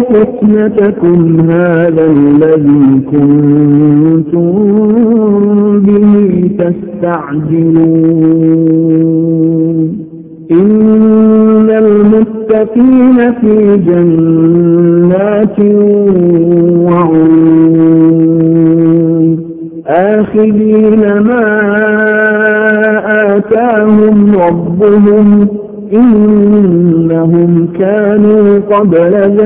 فتنتكم هذا الذي كنتم به تستعجلون إن المتقين في جنات وعيون آخذين ما آتاهم ربهم إنهم كانوا قبل ذلك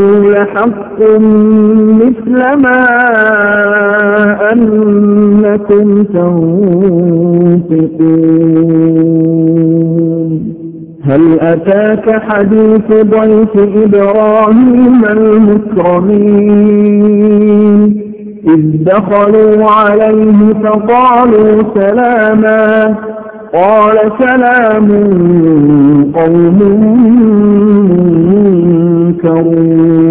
لحق مثل ما أنكم تنطقون هل أتاك حديث ضيف إبراهيم المكرمين؟ إذ دخلوا عليه فقالوا سلاما. قال سلام قوم منكرون.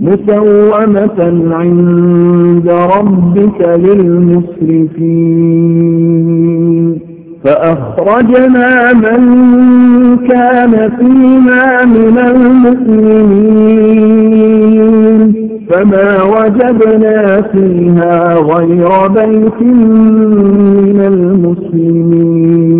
مسومة عند ربك للمسرفين. فأخرجنا من كان فيها من المؤمنين. فما وجدنا فيها غير بيت من المسلمين.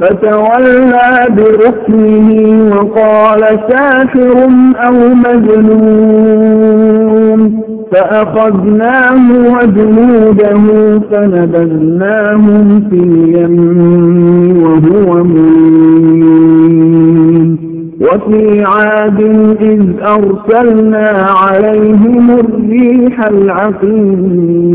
فتولى بركنه وقال ساحر أو مجنون فأخذناه وجنوده فنبذناهم في اليم وهو مين وفي عاد إذ أرسلنا عليهم الريح العقيم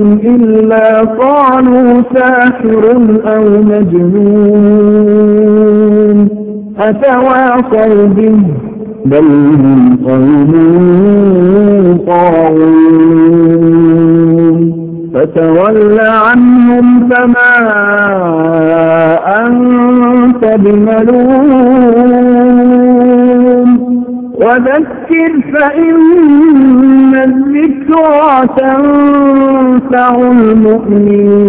قالوا ساحر أو مجنون أتواصوا به بل هم قوم طاغون فتول عنهم فما أنت بملوم وذكر فإن الذكرى تنفع المؤمنين.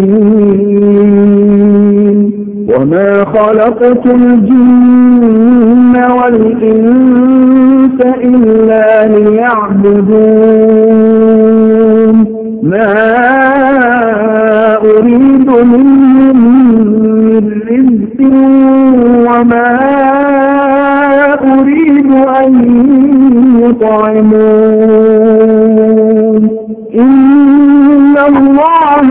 وما خلقت الجن والإنس إلا ليعبدون.